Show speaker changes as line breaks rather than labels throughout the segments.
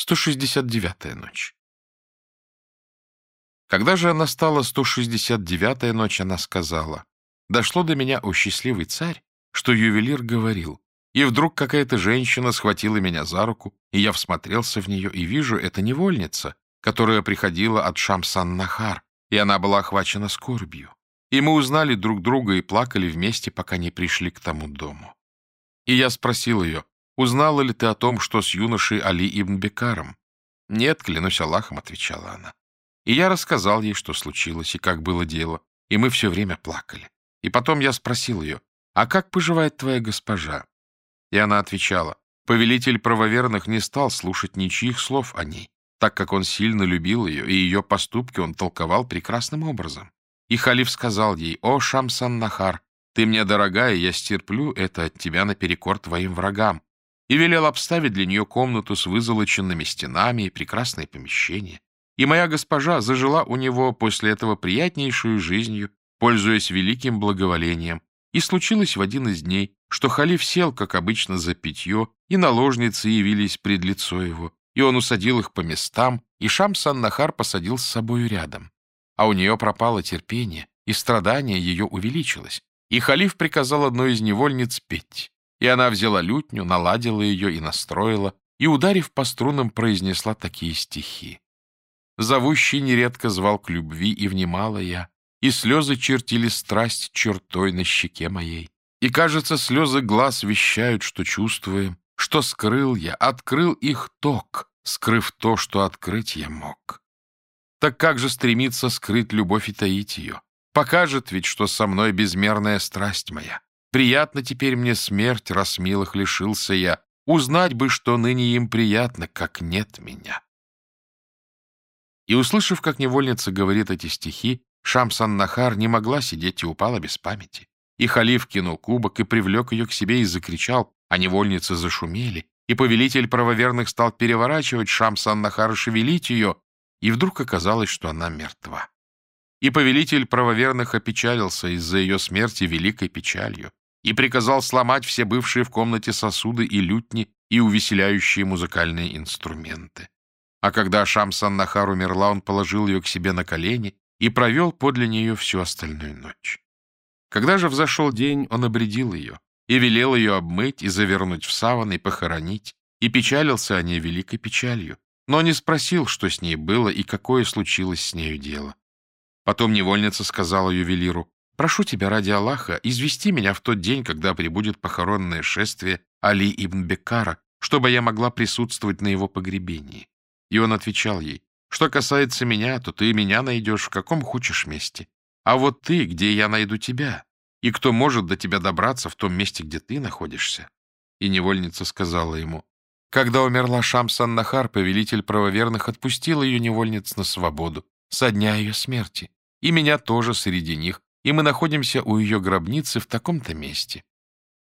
169-я ночь. Когда же настала 169-я ночь, она сказала, «Дошло до меня, о счастливый царь, что ювелир говорил, и вдруг какая-то женщина схватила меня за руку, и я всмотрелся в нее, и вижу, это невольница, которая приходила от Шамсан-Нахар, и она была охвачена скорбью. И мы узнали друг друга и плакали вместе, пока не пришли к тому дому. И я спросил ее, Узнала ли ты о том, что с юношей Али ибн Бекаром? Нет, клянусь Аллахом, отвечала она. И я рассказал ей, что случилось и как было дело, и мы все время плакали. И потом я спросил ее, а как поживает твоя госпожа? И она отвечала, повелитель правоверных не стал слушать ничьих слов о ней, так как он сильно любил ее, и ее поступки он толковал прекрасным образом. И халиф сказал ей, «О, Шамсан-Нахар, ты мне дорогая, я стерплю это от тебя наперекор твоим врагам, и велел обставить для нее комнату с вызолоченными стенами и прекрасное помещение. И моя госпожа зажила у него после этого приятнейшую жизнью, пользуясь великим благоволением. И случилось в один из дней, что халиф сел, как обычно, за питье, и наложницы явились пред лицо его, и он усадил их по местам, и Шамсан-Нахар посадил с собою рядом. А у нее пропало терпение, и страдание ее увеличилось, и халиф приказал одной из невольниц петь. И она взяла лютню, наладила ее и настроила, и, ударив по струнам, произнесла такие стихи. Зовущий нередко звал к любви, и внимала я, и слезы чертили страсть чертой на щеке моей. И, кажется, слезы глаз вещают, что чувствуем, что скрыл я, открыл их ток, скрыв то, что открыть я мог. Так как же стремиться скрыть любовь и таить ее? Покажет ведь, что со мной безмерная страсть моя. Приятно теперь мне смерть, раз милых лишился я. Узнать бы, что ныне им приятно, как нет меня. И, услышав, как невольница говорит эти стихи, Шамсан-Нахар не могла сидеть и упала без памяти. И халиф кинул кубок и привлек ее к себе и закричал, а невольницы зашумели, и повелитель правоверных стал переворачивать Шамсан-Нахар и шевелить ее, и вдруг оказалось, что она мертва. И повелитель правоверных опечалился из-за ее смерти великой печалью и приказал сломать все бывшие в комнате сосуды и лютни и увеселяющие музыкальные инструменты. А когда Шамсан-Нахар умерла, он положил ее к себе на колени и провел подле нее всю остальную ночь. Когда же взошел день, он обредил ее и велел ее обмыть и завернуть в саван и похоронить, и печалился о ней великой печалью, но не спросил, что с ней было и какое случилось с нею дело. Потом невольница сказала ювелиру, Прошу тебя ради Аллаха, извести меня в тот день, когда прибудет похоронное шествие Али ибн Бекара, чтобы я могла присутствовать на его погребении. И он отвечал ей, что касается меня, то ты меня найдешь в каком хочешь месте. А вот ты, где я найду тебя? И кто может до тебя добраться в том месте, где ты находишься? И невольница сказала ему, когда умерла Шамсан Нахар, повелитель правоверных отпустил ее невольниц на свободу со дня ее смерти, и меня тоже среди них, и мы находимся у ее гробницы в таком-то месте.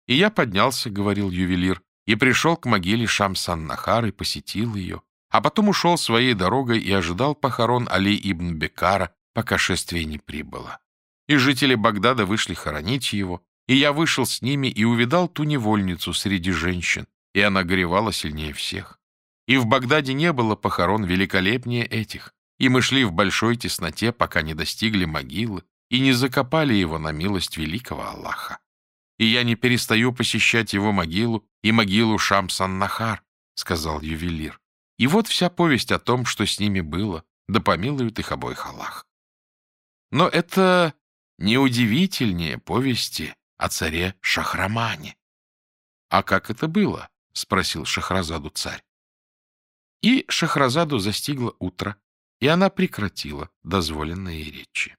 И я поднялся, — говорил ювелир, — и пришел к могиле Шамсан-Нахар и посетил ее, а потом ушел своей дорогой и ожидал похорон Али ибн Бекара, пока шествие не прибыло. И жители Багдада вышли хоронить его, и я вышел с ними и увидал ту невольницу среди женщин, и она горевала сильнее всех. И в Багдаде не было похорон великолепнее этих, и мы шли в большой тесноте, пока не достигли могилы, и не закопали его на милость великого Аллаха. И я не перестаю посещать его могилу и могилу Шамсан-Нахар, — сказал ювелир. И вот вся повесть о том, что с ними было, да помилует их обоих Аллах. Но это неудивительнее повести о царе Шахрамане. — А как это было? — спросил Шахразаду царь. И Шахразаду застигло утро, и она прекратила дозволенные речи.